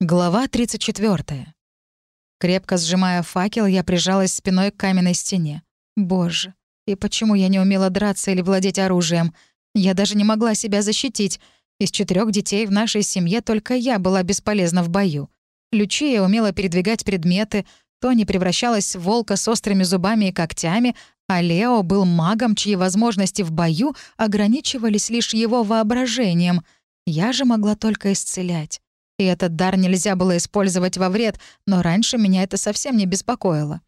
Глава 34. Крепко сжимая факел, я прижалась спиной к каменной стене. Боже, и почему я не умела драться или владеть оружием? Я даже не могла себя защитить. Из четырех детей в нашей семье только я была бесполезна в бою. Лючия умела передвигать предметы, Тони превращалась в волка с острыми зубами и когтями, а Лео был магом, чьи возможности в бою ограничивались лишь его воображением. Я же могла только исцелять. И этот дар нельзя было использовать во вред, но раньше меня это совсем не беспокоило.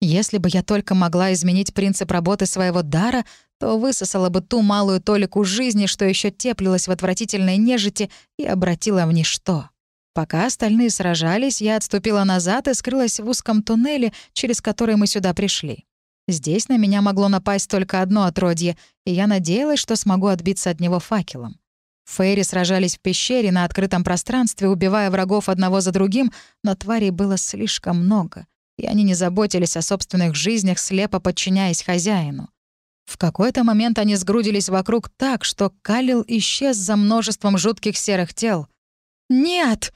Если бы я только могла изменить принцип работы своего дара, то высосала бы ту малую толику жизни, что еще теплилась в отвратительной нежити, и обратила в ничто. Пока остальные сражались, я отступила назад и скрылась в узком туннеле, через который мы сюда пришли. Здесь на меня могло напасть только одно отродье, и я надеялась, что смогу отбиться от него факелом. Фейри сражались в пещере на открытом пространстве, убивая врагов одного за другим, но тварей было слишком много, и они не заботились о собственных жизнях, слепо подчиняясь хозяину. В какой-то момент они сгрудились вокруг так, что Калил исчез за множеством жутких серых тел. «Нет!»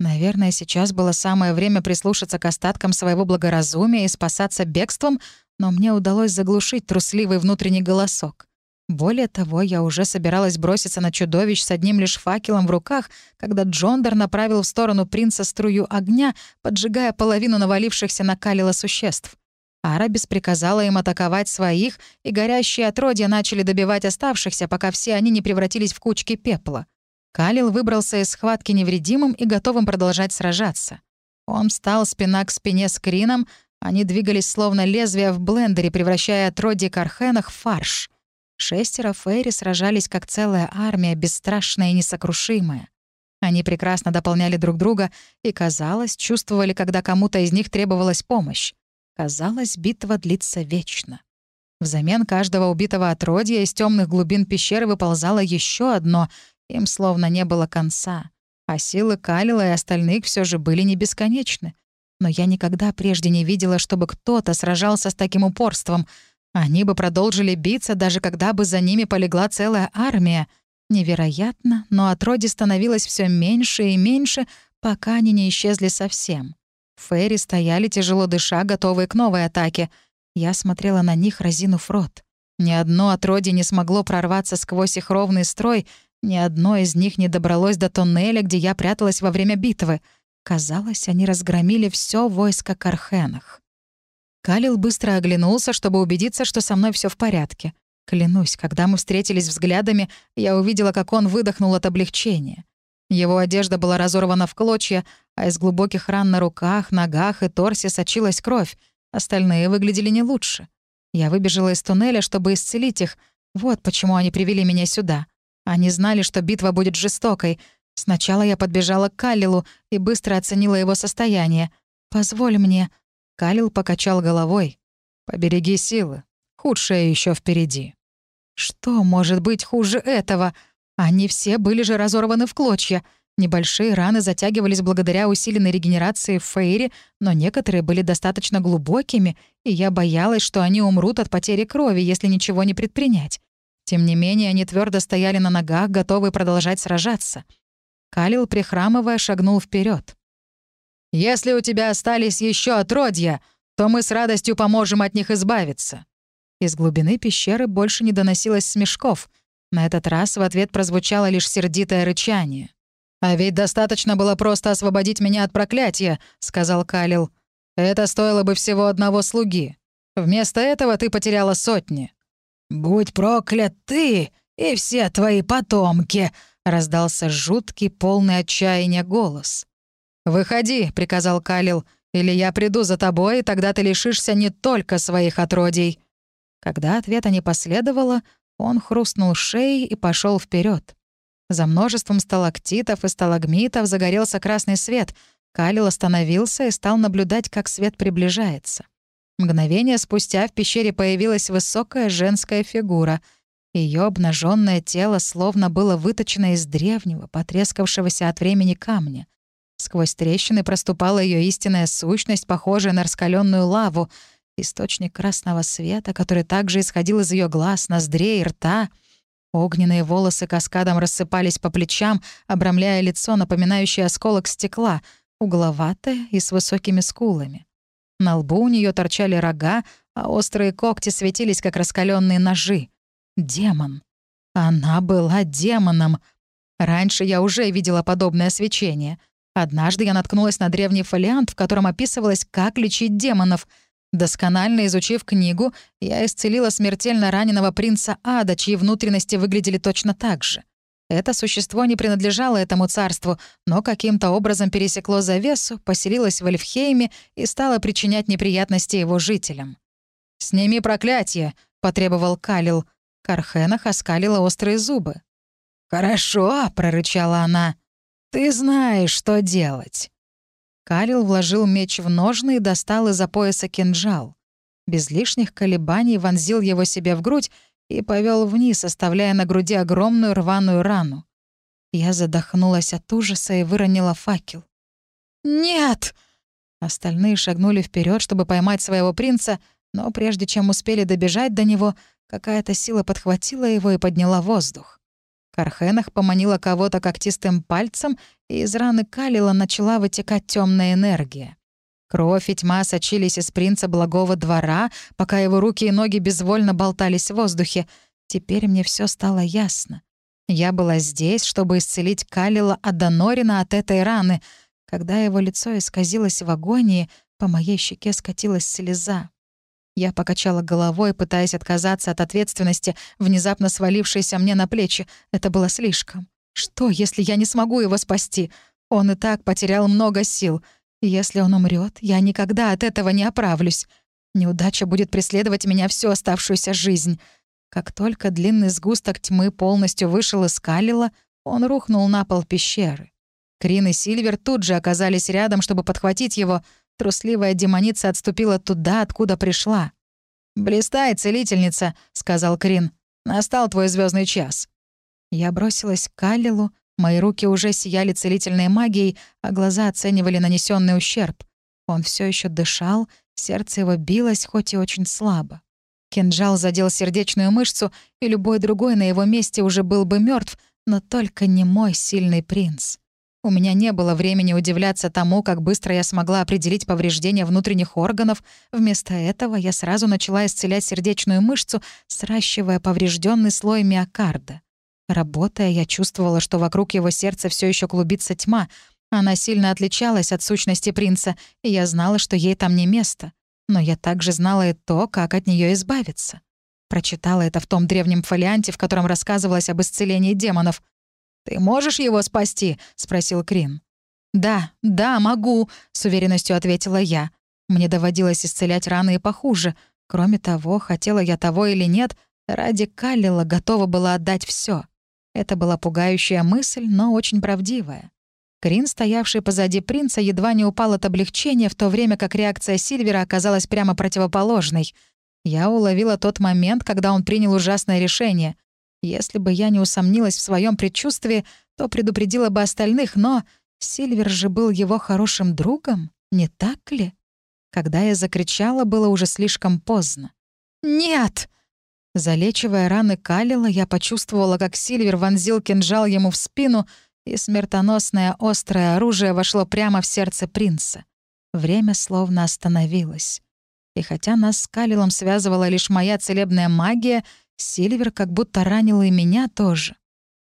Наверное, сейчас было самое время прислушаться к остаткам своего благоразумия и спасаться бегством, но мне удалось заглушить трусливый внутренний голосок. Более того, я уже собиралась броситься на чудовищ с одним лишь факелом в руках, когда Джондер направил в сторону принца струю огня, поджигая половину навалившихся на Калила существ. Арабис приказала им атаковать своих, и горящие отродья начали добивать оставшихся, пока все они не превратились в кучки пепла. Калил выбрался из схватки невредимым и готовым продолжать сражаться. Он встал спина к спине с Крином, они двигались словно лезвия в блендере, превращая отродье Кархенах в фарш. Шестеро Фейри сражались как целая армия, бесстрашная и несокрушимая. Они прекрасно дополняли друг друга и, казалось, чувствовали, когда кому-то из них требовалась помощь. Казалось, битва длится вечно. Взамен каждого убитого отродья из темных глубин пещеры выползало еще одно, им словно не было конца. А силы Калила и остальных все же были не бесконечны. Но я никогда прежде не видела, чтобы кто-то сражался с таким упорством — они бы продолжили биться, даже когда бы за ними полегла целая армия. Невероятно, но отроди становилось все меньше и меньше, пока они не исчезли совсем. Фейри стояли, тяжело дыша, готовые к новой атаке. Я смотрела на них, разинув рот. Ни одно отродье не смогло прорваться сквозь их ровный строй, ни одно из них не добралось до тоннеля, где я пряталась во время битвы. Казалось, они разгромили все войско Кархенах. Калил быстро оглянулся, чтобы убедиться, что со мной все в порядке. Клянусь, когда мы встретились взглядами, я увидела, как он выдохнул от облегчения. Его одежда была разорвана в клочья, а из глубоких ран на руках, ногах и торсе сочилась кровь. Остальные выглядели не лучше. Я выбежала из туннеля, чтобы исцелить их. Вот почему они привели меня сюда. Они знали, что битва будет жестокой. Сначала я подбежала к Калилу и быстро оценила его состояние. «Позволь мне», Калил покачал головой. «Побереги силы. Худшее еще впереди». «Что может быть хуже этого? Они все были же разорваны в клочья. Небольшие раны затягивались благодаря усиленной регенерации в Фейре, но некоторые были достаточно глубокими, и я боялась, что они умрут от потери крови, если ничего не предпринять. Тем не менее, они твердо стояли на ногах, готовые продолжать сражаться. Калил, прихрамывая, шагнул вперед. Если у тебя остались еще отродья, то мы с радостью поможем от них избавиться». Из глубины пещеры больше не доносилось смешков. На этот раз в ответ прозвучало лишь сердитое рычание. «А ведь достаточно было просто освободить меня от проклятия», — сказал Калил. «Это стоило бы всего одного слуги. Вместо этого ты потеряла сотни». «Будь проклят ты и все твои потомки», — раздался жуткий, полный отчаяния голос. «Выходи», — приказал Калил, — «или я приду за тобой, и тогда ты лишишься не только своих отродий». Когда ответа не последовало, он хрустнул шеей и пошел вперед. За множеством сталактитов и сталагмитов загорелся красный свет. Калил остановился и стал наблюдать, как свет приближается. Мгновение спустя в пещере появилась высокая женская фигура. Ее обнаженное тело словно было выточено из древнего, потрескавшегося от времени камня. Сквозь трещины проступала ее истинная сущность, похожая на раскаленную лаву, источник красного света, который также исходил из ее глаз, ноздрей рта. Огненные волосы каскадом рассыпались по плечам, обрамляя лицо, напоминающее осколок стекла, угловатое и с высокими скулами. На лбу у нее торчали рога, а острые когти светились, как раскаленные ножи. Демон. Она была демоном. Раньше я уже видела подобное свечение. Однажды я наткнулась на древний фолиант, в котором описывалось, как лечить демонов. Досконально изучив книгу, я исцелила смертельно раненого принца Ада, чьи внутренности выглядели точно так же. Это существо не принадлежало этому царству, но каким-то образом пересекло завесу, поселилось в Эльфхейме и стало причинять неприятности его жителям. «Сними проклятие!» — потребовал Калил. Кархенах оскалила острые зубы. «Хорошо», — прорычала она. «Ты знаешь, что делать». Калил вложил меч в ножны и достал из-за пояса кинжал. Без лишних колебаний вонзил его себе в грудь и повел вниз, оставляя на груди огромную рваную рану. Я задохнулась от ужаса и выронила факел. «Нет!» Остальные шагнули вперед, чтобы поймать своего принца, но прежде чем успели добежать до него, какая-то сила подхватила его и подняла воздух. Кархенах поманила кого-то когтистым пальцем, и из раны Калила начала вытекать темная энергия. Кровь и тьма сочились из принца благого двора, пока его руки и ноги безвольно болтались в воздухе. Теперь мне все стало ясно. Я была здесь, чтобы исцелить Калила Аданорина от этой раны. Когда его лицо исказилось в агонии, по моей щеке скатилась слеза. Я покачала головой, пытаясь отказаться от ответственности, внезапно свалившейся мне на плечи. Это было слишком. Что, если я не смогу его спасти? Он и так потерял много сил. если он умрет, я никогда от этого не оправлюсь. Неудача будет преследовать меня всю оставшуюся жизнь. Как только длинный сгусток тьмы полностью вышел из Калила, он рухнул на пол пещеры. Крин и Сильвер тут же оказались рядом, чтобы подхватить его — Трусливая демоница отступила туда, откуда пришла. «Блистай, целительница», — сказал Крин. «Настал твой звездный час». Я бросилась к Калилу, мои руки уже сияли целительной магией, а глаза оценивали нанесенный ущерб. Он все еще дышал, сердце его билось, хоть и очень слабо. Кинжал задел сердечную мышцу, и любой другой на его месте уже был бы мертв, но только не мой сильный принц. У меня не было времени удивляться тому, как быстро я смогла определить повреждения внутренних органов. Вместо этого я сразу начала исцелять сердечную мышцу, сращивая поврежденный слой миокарда. Работая, я чувствовала, что вокруг его сердца все еще клубится тьма. Она сильно отличалась от сущности принца, и я знала, что ей там не место. Но я также знала и то, как от нее избавиться. Прочитала это в том древнем фолианте, в котором рассказывалось об исцелении демонов. «Ты можешь его спасти?» — спросил Крин. «Да, да, могу», — с уверенностью ответила я. Мне доводилось исцелять раны и похуже. Кроме того, хотела я того или нет, ради Каллила готова была отдать все. Это была пугающая мысль, но очень правдивая. Крин, стоявший позади принца, едва не упал от облегчения, в то время как реакция Сильвера оказалась прямо противоположной. Я уловила тот момент, когда он принял ужасное решение. Если бы я не усомнилась в своем предчувствии, то предупредила бы остальных, но Сильвер же был его хорошим другом, не так ли? Когда я закричала, было уже слишком поздно. «Нет!» Залечивая раны Калила, я почувствовала, как Сильвер вонзил кинжал ему в спину, и смертоносное острое оружие вошло прямо в сердце принца. Время словно остановилось. И хотя нас с Калилом связывала лишь моя целебная магия — Сильвер как будто ранил и меня тоже.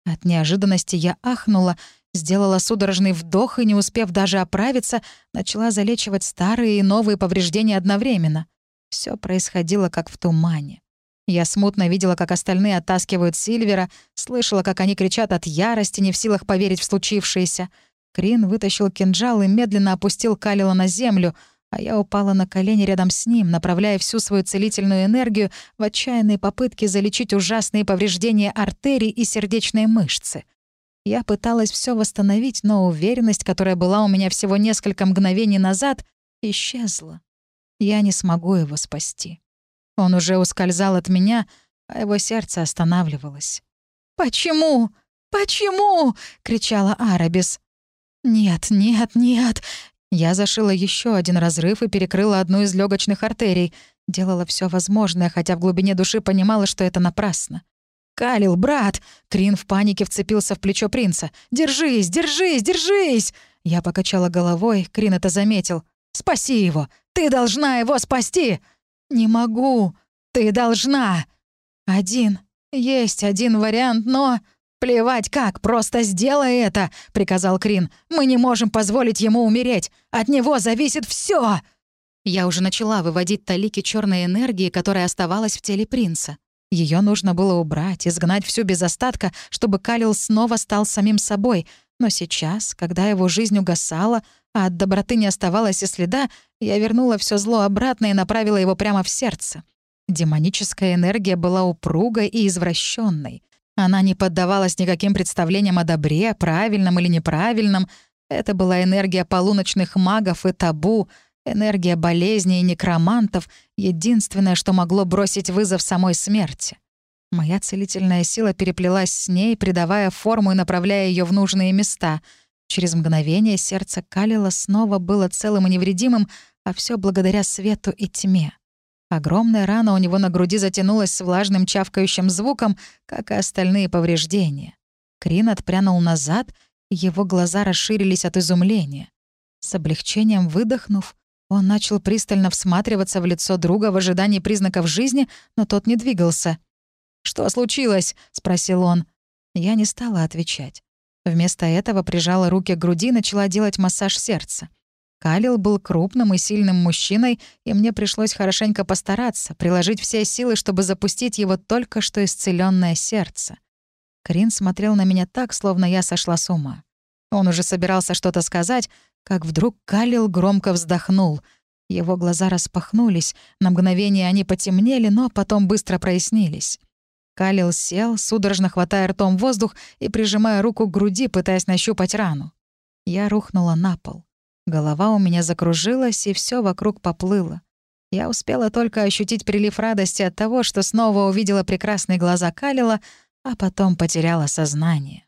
От неожиданности я ахнула, сделала судорожный вдох и, не успев даже оправиться, начала залечивать старые и новые повреждения одновременно. Все происходило как в тумане. Я смутно видела, как остальные оттаскивают Сильвера, слышала, как они кричат от ярости, не в силах поверить в случившееся. Крин вытащил кинжал и медленно опустил Калила на землю — а я упала на колени рядом с ним, направляя всю свою целительную энергию в отчаянной попытке залечить ужасные повреждения артерий и сердечной мышцы. Я пыталась все восстановить, но уверенность, которая была у меня всего несколько мгновений назад, исчезла. Я не смогу его спасти. Он уже ускользал от меня, а его сердце останавливалось. «Почему? Почему?» — кричала Арабис. «Нет, нет, нет!» Я зашила еще один разрыв и перекрыла одну из легочных артерий. Делала все возможное, хотя в глубине души понимала, что это напрасно. «Калил, брат!» Крин в панике вцепился в плечо принца. «Держись, держись, держись!» Я покачала головой, Крин это заметил. «Спаси его! Ты должна его спасти!» «Не могу! Ты должна!» «Один. Есть один вариант, но...» «Плевать как, просто сделай это!» — приказал Крин. «Мы не можем позволить ему умереть! От него зависит все. Я уже начала выводить талики черной энергии, которая оставалась в теле принца. Ее нужно было убрать, изгнать всю без остатка, чтобы Калил снова стал самим собой. Но сейчас, когда его жизнь угасала, а от доброты не оставалось и следа, я вернула все зло обратно и направила его прямо в сердце. Демоническая энергия была упругой и извращенной. Она не поддавалась никаким представлениям о добре, правильном или неправильном. Это была энергия полуночных магов и табу, энергия болезней и некромантов, единственное, что могло бросить вызов самой смерти. Моя целительная сила переплелась с ней, придавая форму и направляя ее в нужные места. Через мгновение сердце Калила снова было целым и невредимым, а все благодаря свету и тьме. Огромная рана у него на груди затянулась с влажным чавкающим звуком, как и остальные повреждения. Крин отпрянул назад, его глаза расширились от изумления. С облегчением выдохнув, он начал пристально всматриваться в лицо друга в ожидании признаков жизни, но тот не двигался. «Что случилось?» — спросил он. Я не стала отвечать. Вместо этого прижала руки к груди и начала делать массаж сердца. Калил был крупным и сильным мужчиной, и мне пришлось хорошенько постараться, приложить все силы, чтобы запустить его только что исцеленное сердце. Крин смотрел на меня так, словно я сошла с ума. Он уже собирался что-то сказать, как вдруг Калил громко вздохнул. Его глаза распахнулись, на мгновение они потемнели, но потом быстро прояснились. Калил сел, судорожно хватая ртом воздух и прижимая руку к груди, пытаясь нащупать рану. Я рухнула на пол. Голова у меня закружилась, и все вокруг поплыло. Я успела только ощутить прилив радости от того, что снова увидела прекрасные глаза Калила, а потом потеряла сознание.